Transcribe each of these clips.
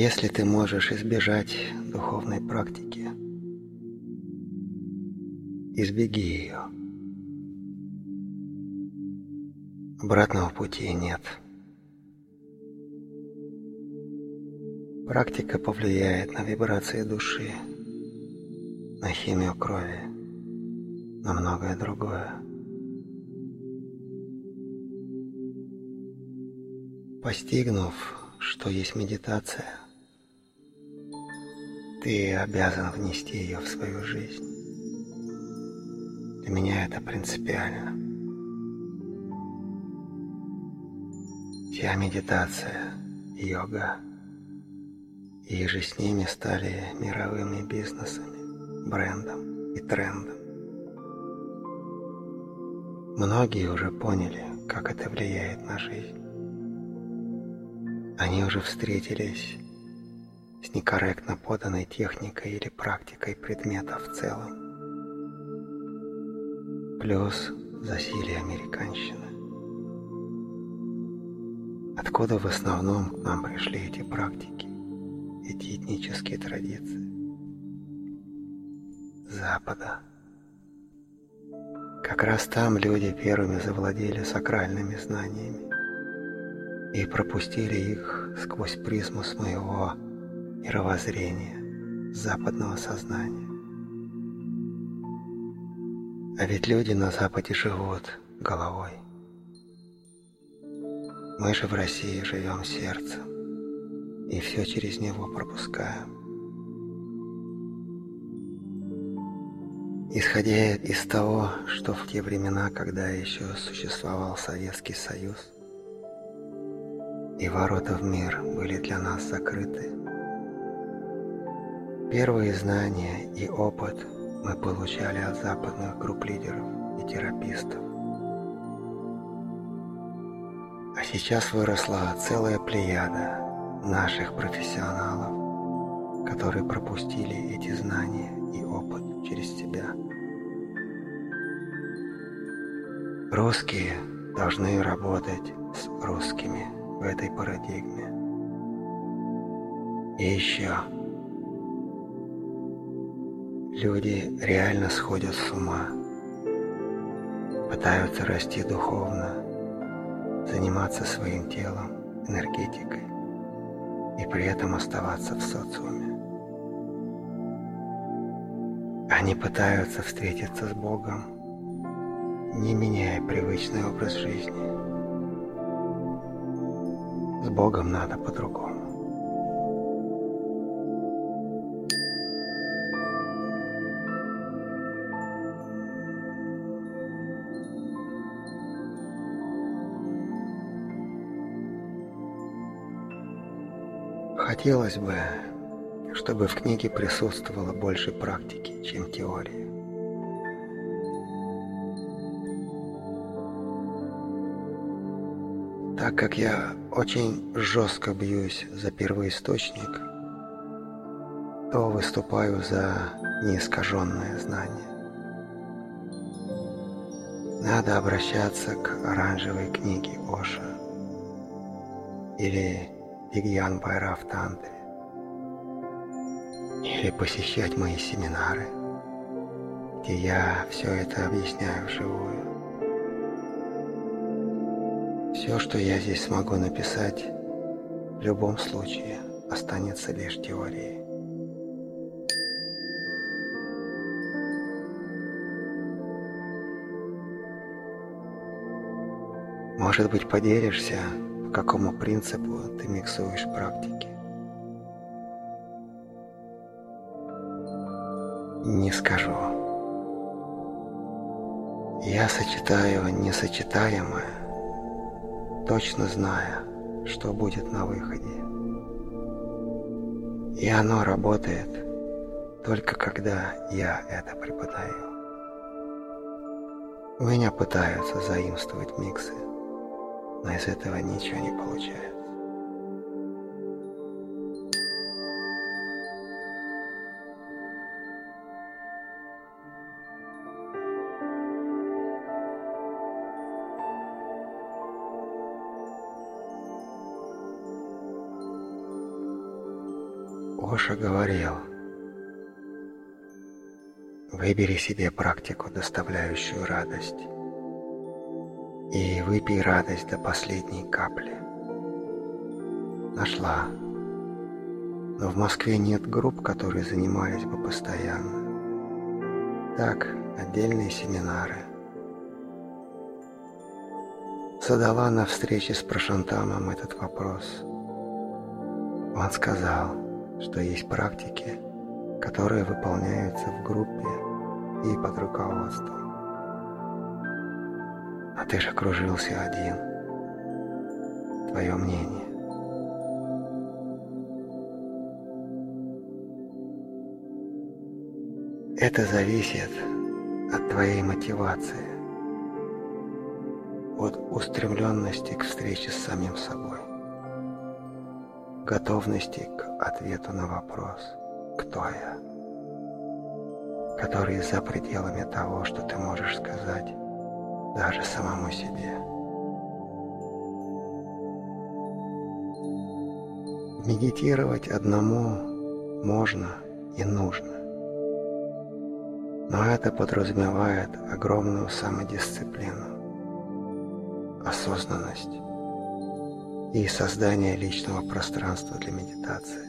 Если ты можешь избежать духовной практики, избеги ее. Обратного пути нет. Практика повлияет на вибрации души, на химию крови, на многое другое. Постигнув, что есть медитация, ты обязан внести ее в свою жизнь. Для меня это принципиально. Вся медитация, йога и же с ними стали мировыми бизнесами, брендом и трендом. Многие уже поняли, как это влияет на жизнь. Они уже встретились с некорректно поданной техникой или практикой предмета в целом. Плюс засилие американщины. Откуда в основном к нам пришли эти практики, эти этнические традиции? Запада. Как раз там люди первыми завладели сакральными знаниями и пропустили их сквозь призму своего мировоззрения, западного сознания. А ведь люди на Западе живут головой. Мы же в России живем сердцем и все через него пропускаем. Исходя из того, что в те времена, когда еще существовал Советский Союз, и ворота в мир были для нас закрыты. Первые знания и опыт мы получали от западных групп лидеров и терапистов. А сейчас выросла целая плеяда наших профессионалов, которые пропустили эти знания и опыт через себя. Русские должны работать с русскими – в этой парадигме. И еще. Люди реально сходят с ума, пытаются расти духовно, заниматься своим телом, энергетикой и при этом оставаться в социуме. Они пытаются встретиться с Богом, не меняя привычный образ жизни. С Богом надо по-другому. Хотелось бы, чтобы в книге присутствовало больше практики, чем теории. Так как я очень жестко бьюсь за первоисточник, то выступаю за неискаженное знание. Надо обращаться к оранжевой книге Оша или Вигьян Байраф Тантре или посещать мои семинары, где я все это объясняю вживую. Все, что я здесь смогу написать, в любом случае останется лишь теорией. Может быть, поделишься, по какому принципу ты миксуешь практики? Не скажу. Я сочетаю несочетаемое точно зная, что будет на выходе. И оно работает только когда я это преподаю. Меня пытаются заимствовать миксы, но из этого ничего не получается. Оша говорил, выбери себе практику, доставляющую радость, выпей радость до последней капли. Нашла. Но в Москве нет групп, которые занимались бы постоянно. Так, отдельные семинары. Задала на встрече с Прошантамом этот вопрос. Он сказал, что есть практики, которые выполняются в группе и под руководством. Ты же кружился один. Твое мнение. Это зависит от твоей мотивации, от устремленности к встрече с самим собой, готовности к ответу на вопрос «Кто я?», который за пределами того, что ты можешь сказать даже самому себе. Медитировать одному можно и нужно. Но это подразумевает огромную самодисциплину, осознанность и создание личного пространства для медитации.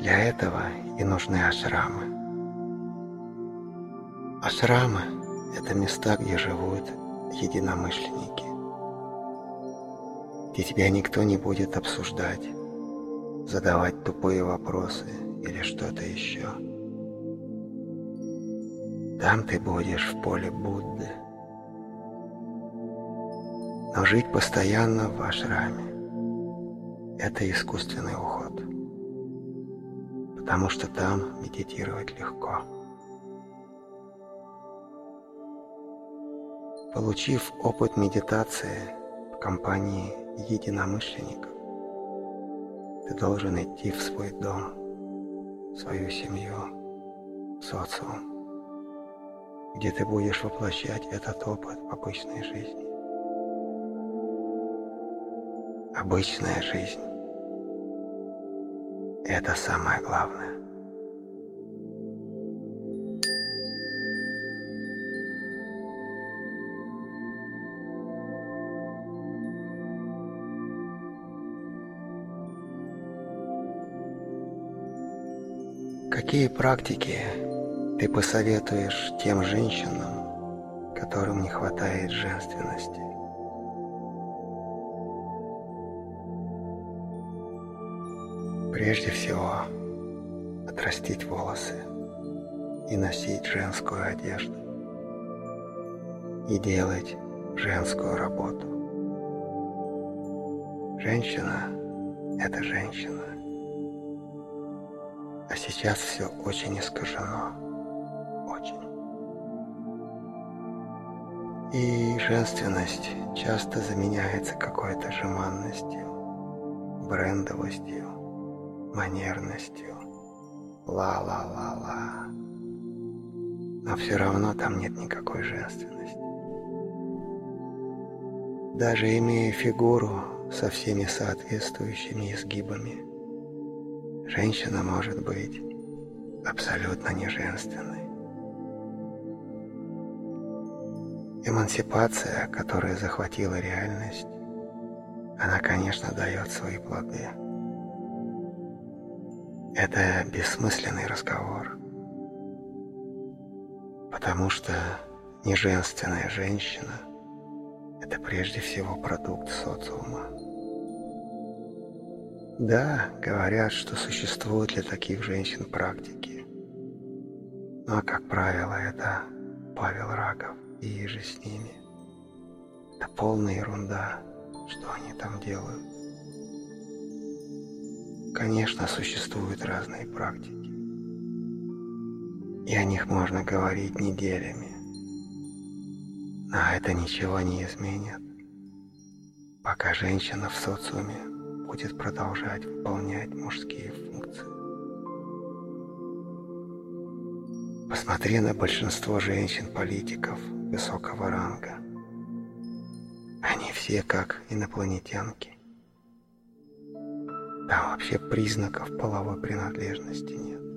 Для этого и нужны ашрамы. Ашрамы – это места, где живут единомышленники, где тебя никто не будет обсуждать, задавать тупые вопросы или что-то еще – там ты будешь в поле Будды. Но жить постоянно в ашраме – это искусственный уход. Потому что там медитировать легко. Получив опыт медитации в компании единомышленников, ты должен идти в свой дом, в свою семью, в социум где ты будешь воплощать этот опыт в обычной жизни. Обычная жизнь – это самое главное. Какие практики ты посоветуешь тем женщинам, которым не хватает женственности? Прежде всего, отрастить волосы и носить женскую одежду и делать женскую работу. Женщина – это женщина. Сейчас все очень искажено. И женственность часто заменяется какой-то жеманностью, брендовостью, манерностью. Ла-ла-ла-ла. Но все равно там нет никакой женственности. Даже имея фигуру со всеми соответствующими изгибами, женщина может быть абсолютно не женственной. Эмансипация, которая захватила реальность, она, конечно, дает свои плоды. Это бессмысленный разговор, потому что неженственная женщина – это прежде всего продукт социума. Да, говорят, что существуют для таких женщин практики, но, как правило, это Павел Раков и же с ними. Это полная ерунда, что они там делают. Конечно, существуют разные практики. И о них можно говорить неделями. Но это ничего не изменит, пока женщина в социуме будет продолжать выполнять мужские функции. Посмотри на большинство женщин-политиков – высокого ранга. Они все как инопланетянки. Там вообще признаков половой принадлежности нет.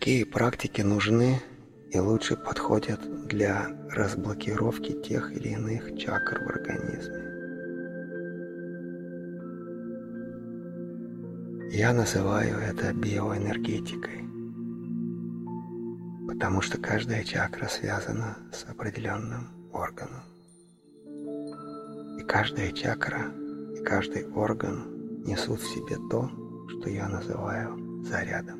Какие практики нужны и лучше подходят для разблокировки тех или иных чакр в организме? Я называю это биоэнергетикой, потому что каждая чакра связана с определенным органом. И каждая чакра и каждый орган несут в себе то, что я называю зарядом.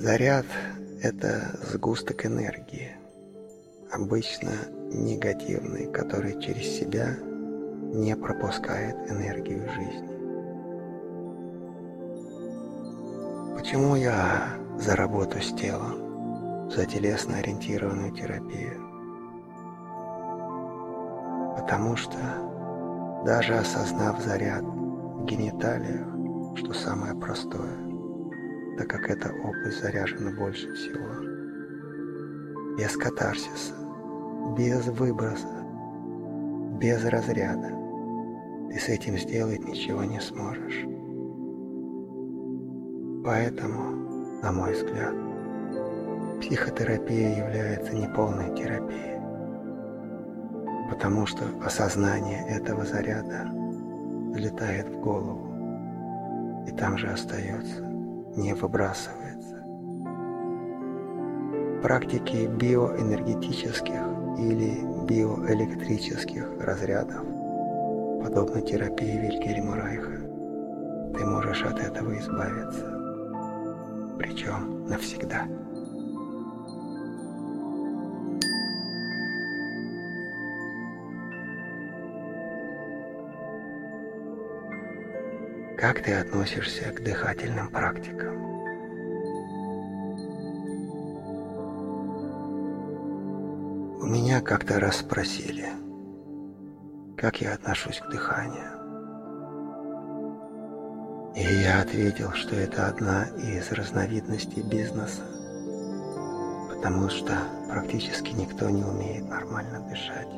Заряд – это сгусток энергии, обычно негативный, который через себя не пропускает энергию жизни. Почему я за работу с телом, за телесно-ориентированную терапию? Потому что даже осознав заряд в гениталиях, что самое простое, так как эта область заряжена больше всего, без катарсиса, без выброса, без разряда, ты с этим сделать ничего не сможешь. Поэтому, на мой взгляд, психотерапия является неполной терапией, потому что осознание этого заряда залетает в голову и там же остается, не выбрасывается. Практики биоэнергетических или биоэлектрических разрядов подобно терапии Вильгельма Райха, ты можешь от этого избавиться, причем навсегда. Как ты относишься к дыхательным практикам? У меня как-то раз спросили – как я отношусь к дыханию. И я ответил, что это одна из разновидностей бизнеса, потому что практически никто не умеет нормально дышать.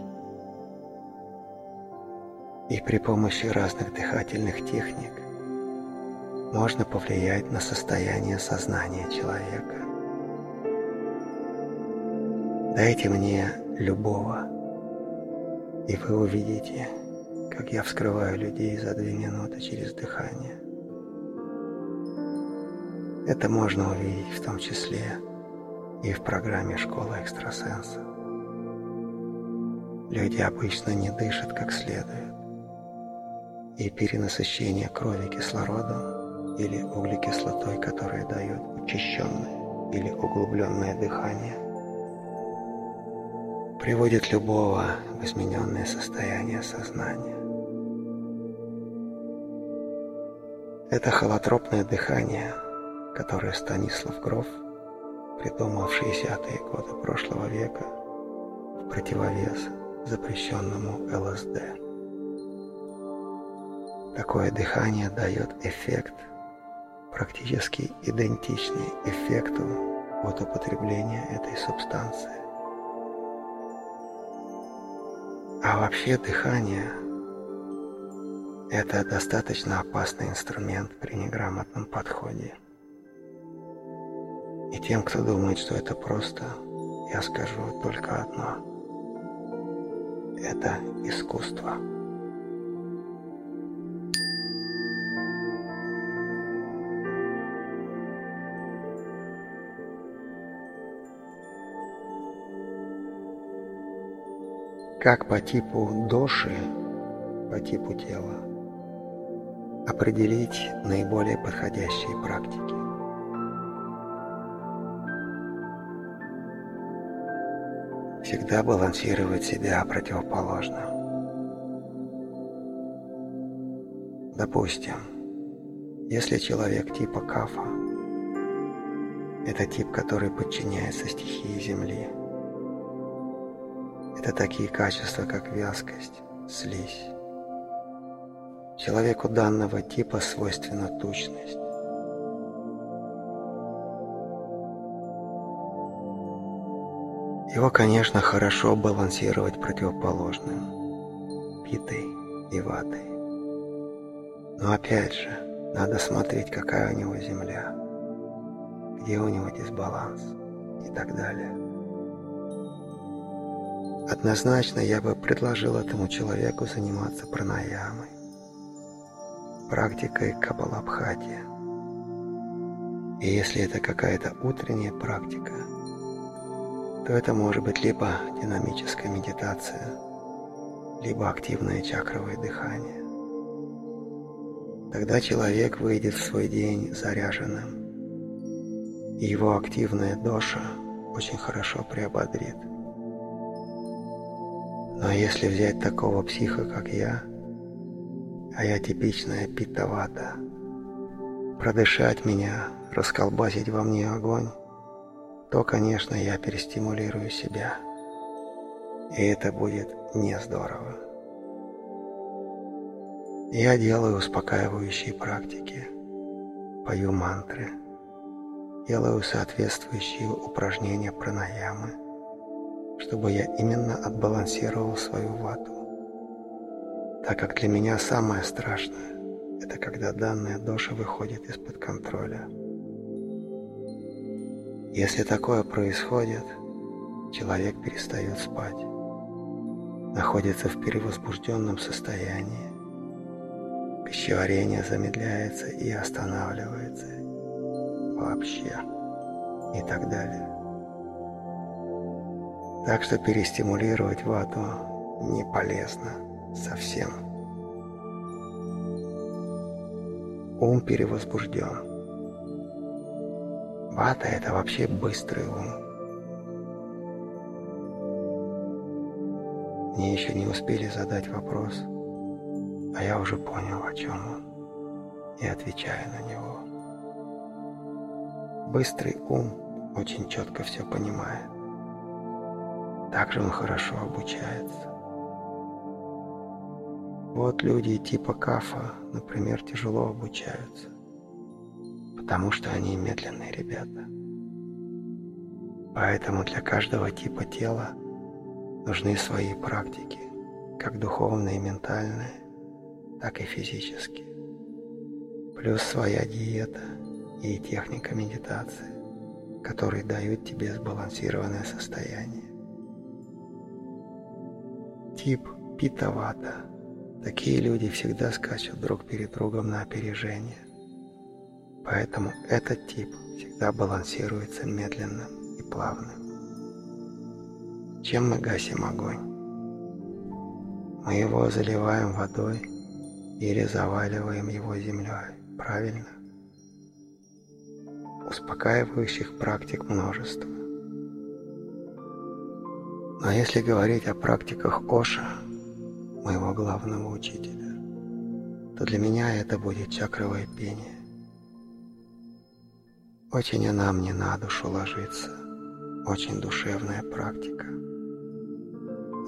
И при помощи разных дыхательных техник можно повлиять на состояние сознания человека. Дайте мне любого и вы увидите, как я вскрываю людей за две минуты через дыхание. Это можно увидеть в том числе и в программе «Школа экстрасенса». Люди обычно не дышат как следует, и перенасыщение крови кислородом или углекислотой, которая дает учащенное или углубленное дыхание – приводит любого в измененное состояние сознания. Это холотропное дыхание, которое Станислав Гров придумал в 60-е годы прошлого века в противовес запрещенному ЛСД. Такое дыхание дает эффект, практически идентичный эффекту от употребления этой субстанции. А вообще дыхание – это достаточно опасный инструмент при неграмотном подходе. И тем, кто думает, что это просто, я скажу только одно. Это искусство. Как по типу доши, по типу тела, определить наиболее подходящие практики. Всегда балансировать себя противоположно. Допустим, если человек типа кафа, это тип, который подчиняется стихии Земли – это такие качества, как вязкость, слизь. Человеку данного типа свойственна тучность. Его, конечно, хорошо балансировать противоположным – питой и ватой. Но опять же, надо смотреть, какая у него земля, где у него дисбаланс и так далее. Однозначно я бы предложил этому человеку заниматься пранаямой, практикой Кабалабхати. И если это какая-то утренняя практика, то это может быть либо динамическая медитация, либо активное чакровое дыхание. Тогда человек выйдет в свой день заряженным, и его активная доша очень хорошо приободрит. Но если взять такого психа, как я, а я типичная питовата, продышать меня, расколбасить во мне огонь, то, конечно, я перестимулирую себя. И это будет не здорово. Я делаю успокаивающие практики, пою мантры, делаю соответствующие упражнения пранаямы, чтобы я именно отбалансировал свою вату. Так как для меня самое страшное – это когда данная доша выходит из-под контроля. Если такое происходит, человек перестает спать, находится в перевозбужденном состоянии, пищеварение замедляется и останавливается вообще и так далее. Так что перестимулировать вату не полезно совсем. Ум перевозбужден. Вата – это вообще быстрый ум. Мне еще не успели задать вопрос, а я уже понял, о чем он, и отвечаю на него. Быстрый ум очень четко все понимает. Также он хорошо обучается. Вот люди типа Кафа, например, тяжело обучаются, потому что они медленные ребята. Поэтому для каждого типа тела нужны свои практики, как духовные и ментальные, так и физические. Плюс своя диета и техника медитации, которые дают тебе сбалансированное состояние тип питовата. Такие люди всегда скачут друг перед другом на опережение. Поэтому этот тип всегда балансируется медленным и плавным. Чем мы гасим огонь? Мы его заливаем водой или заваливаем его землей, правильно? Успокаивающих практик множество. Но если говорить о практиках Оша, моего главного учителя, то для меня это будет чакровое пение. Очень она мне на душу ложится, очень душевная практика.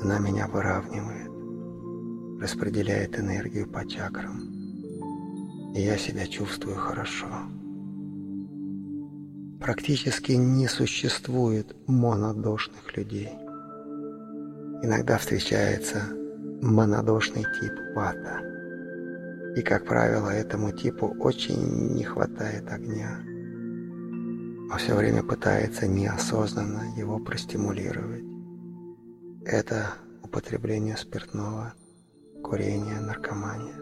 Она меня выравнивает, распределяет энергию по чакрам, и я себя чувствую хорошо. Практически не существует монодошных людей. Иногда встречается монодошный тип вата. И, как правило, этому типу очень не хватает огня. Он все время пытается неосознанно его простимулировать. Это употребление спиртного, курение, наркомания.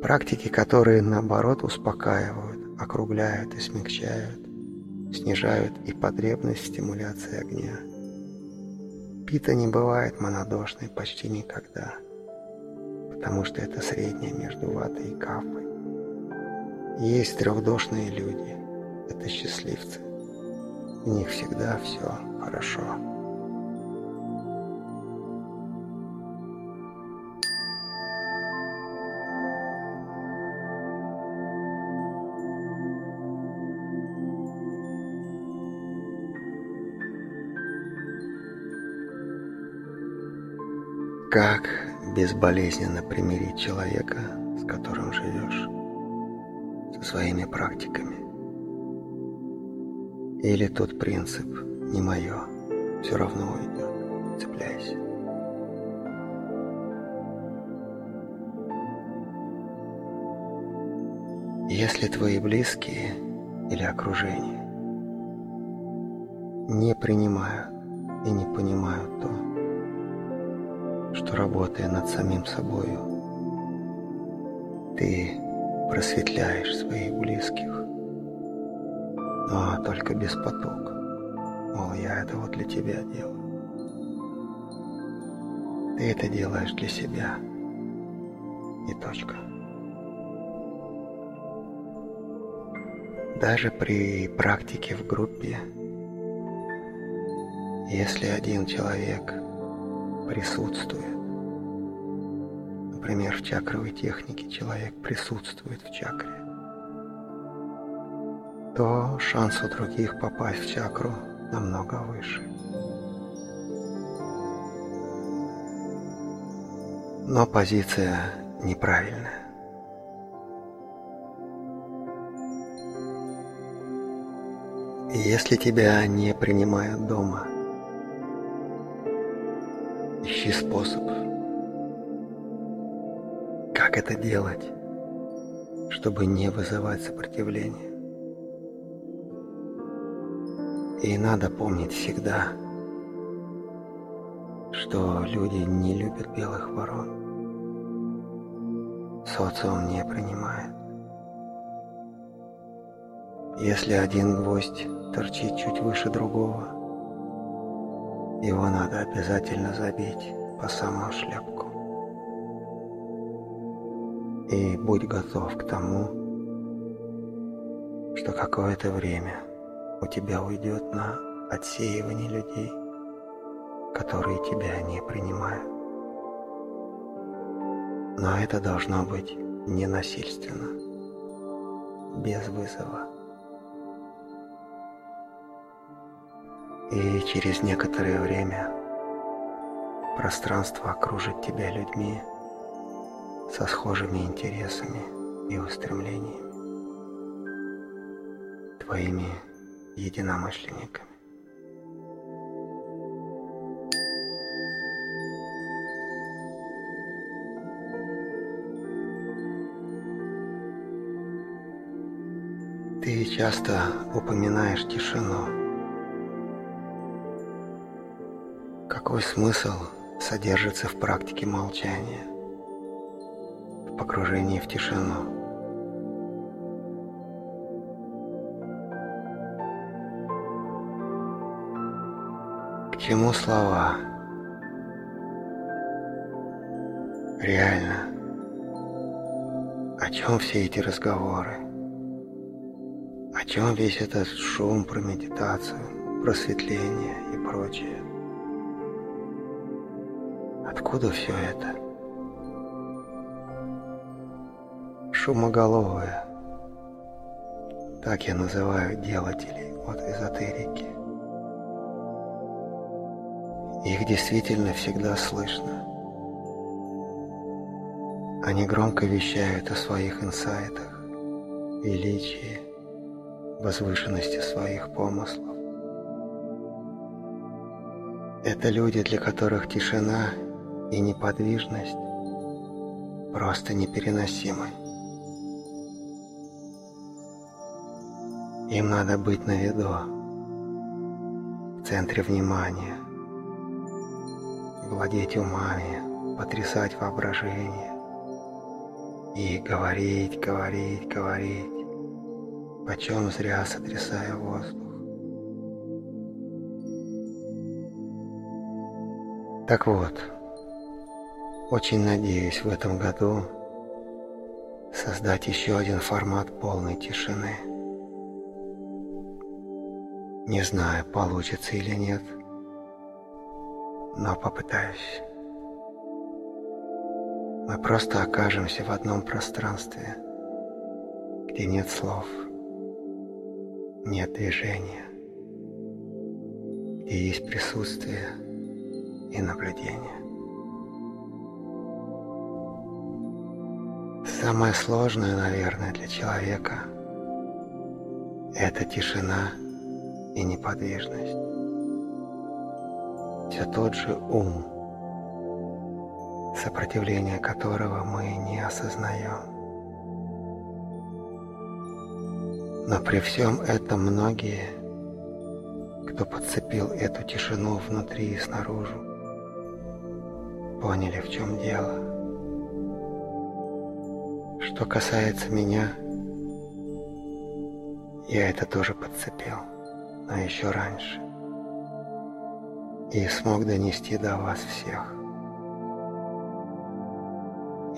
Практики, которые наоборот успокаивают, округляют и смягчают, снижают и потребность стимуляции огня – Пита не бывает монодошной почти никогда, потому что это среднее между ватой и кафой. Есть трехдошные люди, это счастливцы. У них всегда все хорошо. Как безболезненно примирить человека, с которым живешь, со своими практиками? Или тот принцип «не мое, все равно уйдет. Цепляйся. Если твои близкие или окружение не принимают и не понимают то, что работая над самим собою, ты просветляешь своих близких, но только без потуг. Мол, я это вот для тебя делаю. Ты это делаешь для себя. И точка. Даже при практике в группе, если один человек присутствует, например, в чакровой технике человек присутствует в чакре, то шанс у других попасть в чакру намного выше. Но позиция неправильная. Если тебя не принимают дома, ищи способ, это делать, чтобы не вызывать сопротивление. И надо помнить всегда, что люди не любят белых ворон. Социум не принимает. Если один гвоздь торчит чуть выше другого. Его надо обязательно забить по самую шляпку. И будь готов к тому, что какое-то время у тебя уйдет на отсеивание людей, которые тебя не принимают. Но это должно быть ненасильственно, без вызова. И через некоторое время пространство окружит тебя людьми со схожими интересами и устремлениями, твоими единомышленниками. Ты часто упоминаешь тишину, Какой смысл содержится в практике молчания, в погружении в тишину? К чему слова? Реально. О чем все эти разговоры? О чем весь этот шум про медитацию, просветление и прочее? Откуда все это? Шумоголовые. Так я называю делателей от эзотерики. Их действительно всегда слышно. Они громко вещают о своих инсайтах, величии, возвышенности своих помыслов. Это люди, для которых тишина и неподвижность просто непереносимы. Им надо быть на виду, в центре внимания, владеть умами, потрясать воображение и говорить, говорить, говорить, почем зря сотрясая воздух. Так вот, очень надеюсь в этом году создать еще один формат полной тишины. Не знаю, получится или нет, но попытаюсь. Мы просто окажемся в одном пространстве, где нет слов, нет движения, где есть присутствие и наблюдение. Самое сложное, наверное, для человека – это тишина и неподвижность. все тот же ум, сопротивление которого мы не осознаем. Но при всем этом многие, кто подцепил эту тишину внутри и снаружи, поняли, в чем дело. Что касается меня, я это тоже подцепил, но еще раньше. И смог донести до вас всех.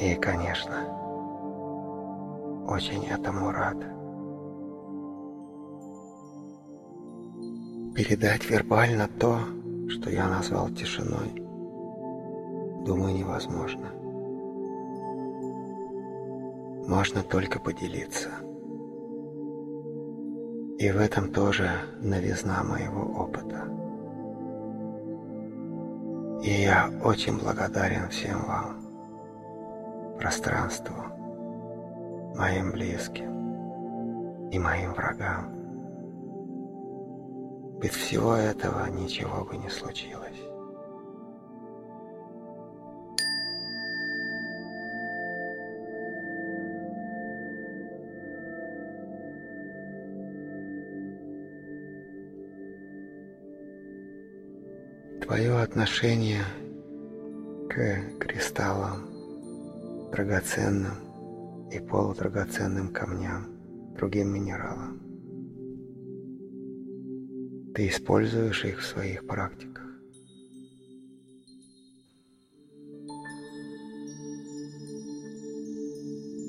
И, конечно, очень этому рад. Передать вербально то, что я назвал тишиной, думаю, невозможно. Можно только поделиться. И в этом тоже новизна моего опыта. И я очень благодарен всем вам пространству, моим близким и моим врагам. Без всего этого ничего бы не случилось. Отношение к кристаллам драгоценным и полудрагоценным камням, другим минералам. Ты используешь их в своих практиках.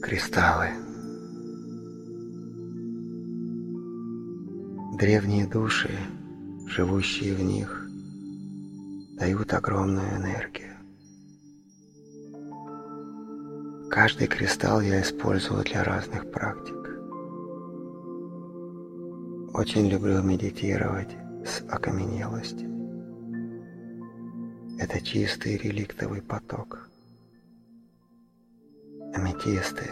Кристаллы. Древние души, живущие в них, дают огромную энергию. Каждый кристалл я использую для разных практик. Очень люблю медитировать с окаменелостями. Это чистый реликтовый поток. Аметисты,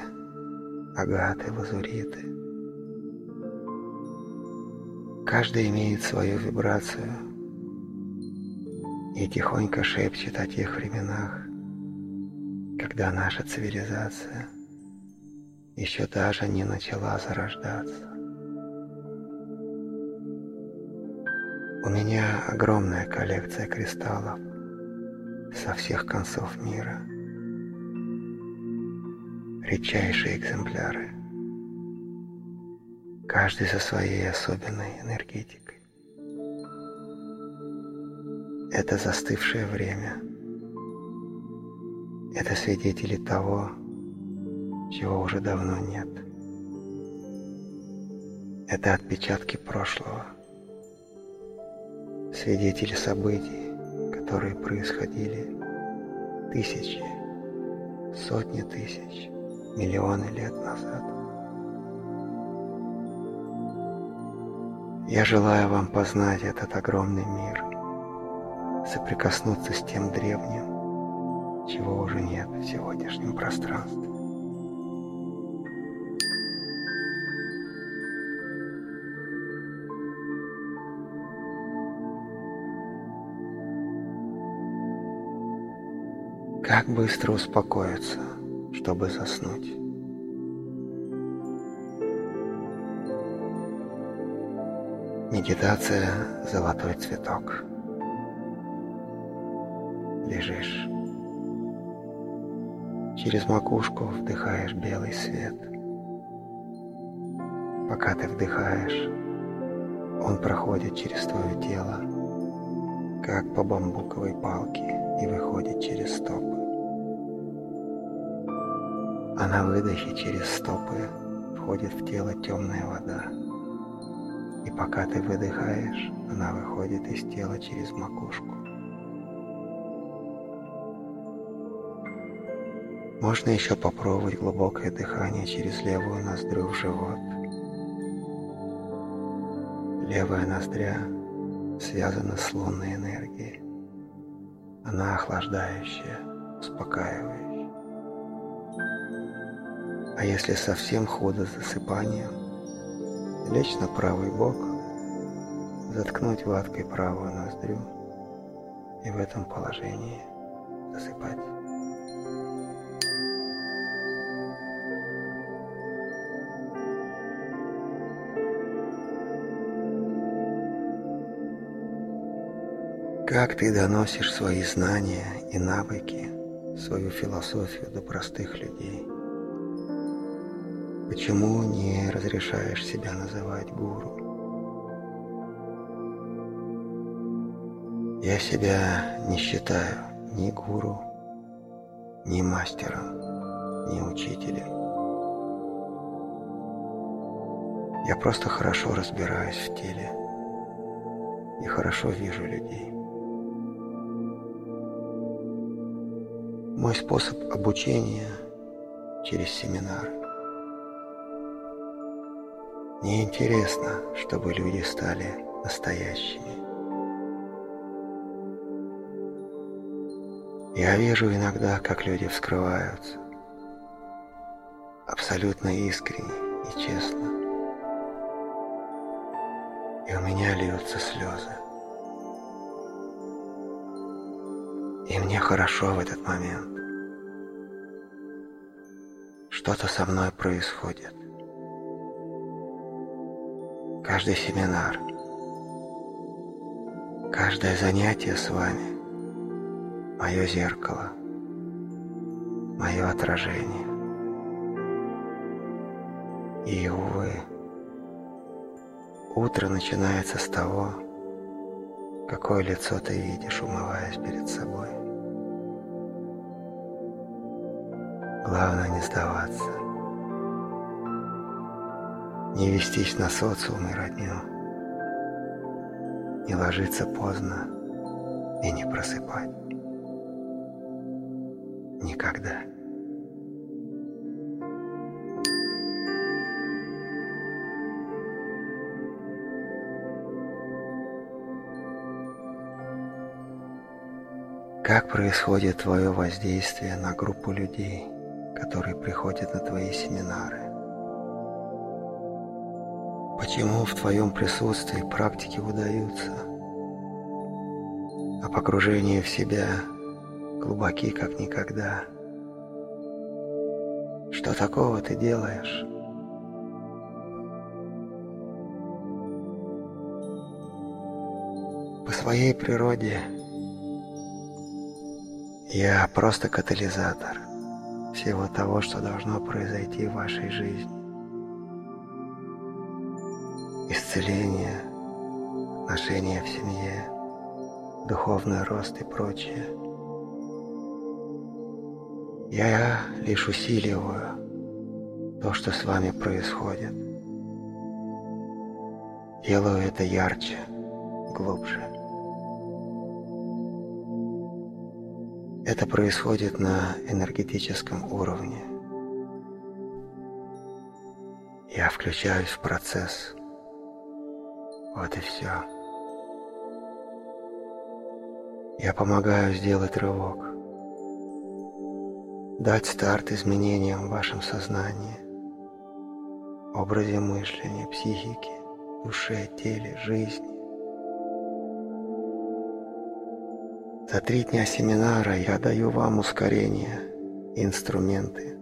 агаты, лазуриты. Каждый имеет свою вибрацию и тихонько шепчет о тех временах, когда наша цивилизация еще даже не начала зарождаться. У меня огромная коллекция кристаллов со всех концов мира. Редчайшие экземпляры. Каждый со своей особенной энергетикой. Это застывшее время – это свидетели того, чего уже давно нет. Это отпечатки прошлого, свидетели событий, которые происходили тысячи, сотни тысяч, миллионы лет назад. Я желаю вам познать этот огромный мир, соприкоснуться с тем древним, чего уже нет в сегодняшнем пространстве. Как быстро успокоиться, чтобы заснуть? Медитация «Золотой цветок». Лежишь Через макушку вдыхаешь белый свет. Пока ты вдыхаешь, он проходит через твое тело, как по бамбуковой палке, и выходит через стопы. А на выдохе через стопы входит в тело темная вода. И пока ты выдыхаешь, она выходит из тела через макушку. Можно еще попробовать глубокое дыхание через левую ноздрю в живот. Левая ноздря связана с лунной энергией. Она охлаждающая, успокаивающая. А если совсем худо засыпанием, лечь на правый бок, заткнуть ваткой правую ноздрю и в этом положении засыпать. Как ты доносишь свои знания и навыки, свою философию до простых людей? Почему не разрешаешь себя называть гуру? Я себя не считаю ни гуру, ни мастером, ни учителем. Я просто хорошо разбираюсь в теле и хорошо вижу людей. Мой способ обучения через семинары. Мне интересно, чтобы люди стали настоящими. Я вижу иногда, как люди вскрываются. Абсолютно искренне и честно. И у меня льются слезы. И мне хорошо в этот момент. Что-то со мной происходит. Каждый семинар, каждое занятие с вами мое зеркало, мое отражение. И, увы, утро начинается с того, какое лицо ты видишь, умываясь перед собой. Главное не сдаваться, не вестись на социум и родню, не ложиться поздно и не просыпать. Никогда. Как происходит твое воздействие на группу людей, которые приходят на твои семинары? Почему в твоем присутствии практики удаются, а погружение в себя глубоки, как никогда. Что такого ты делаешь? По своей природе я просто катализатор всего того, что должно произойти в вашей жизни. Исцеление, отношения в семье, духовный рост и прочее – я лишь усиливаю то, что с вами происходит. Делаю это ярче, глубже. Это происходит на энергетическом уровне. Я включаюсь в процесс. Вот и все. Я помогаю сделать рывок дать старт изменениям в вашем сознании, образе мышления, психике, душе, теле, жизни. За три дня семинара я даю вам ускорение инструменты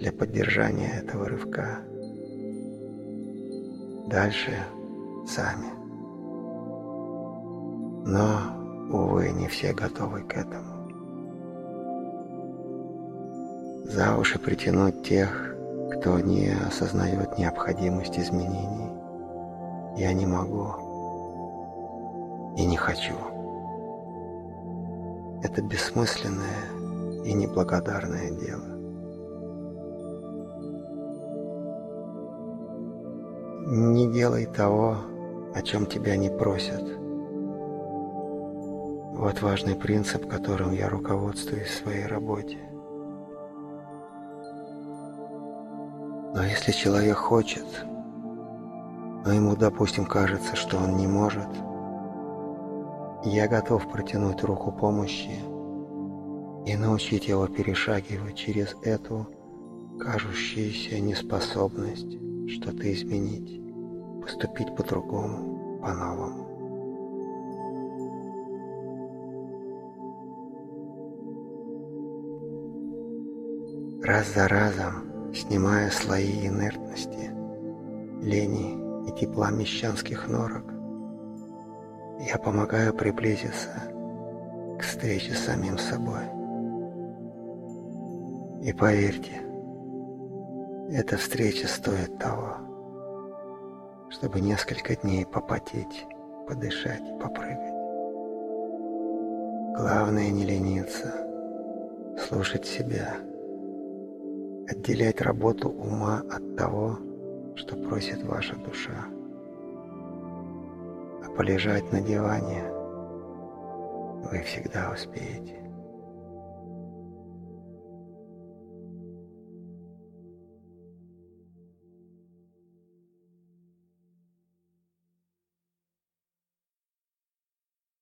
для поддержания этого рывка. Дальше сами. Но, увы, не все готовы к этому за уши притянуть тех, кто не осознает необходимость изменений. Я не могу и не хочу. Это бессмысленное и неблагодарное дело. Не делай того, о чем тебя не просят. Вот важный принцип, которым я руководствуюсь в своей работе. Но если человек хочет, но ему, допустим, кажется, что он не может, я готов протянуть руку помощи и научить его перешагивать через эту кажущуюся неспособность что-то изменить, поступить по-другому, по-новому. Раз за разом, снимая слои инертности, лени и тепла мещанских норок, я помогаю приблизиться к встрече с самим собой. И поверьте, эта встреча стоит того, чтобы несколько дней попотеть, подышать, попрыгать. Главное не лениться, слушать себя, отделять работу ума от того, что просит ваша душа. Полежать на диване вы всегда успеете.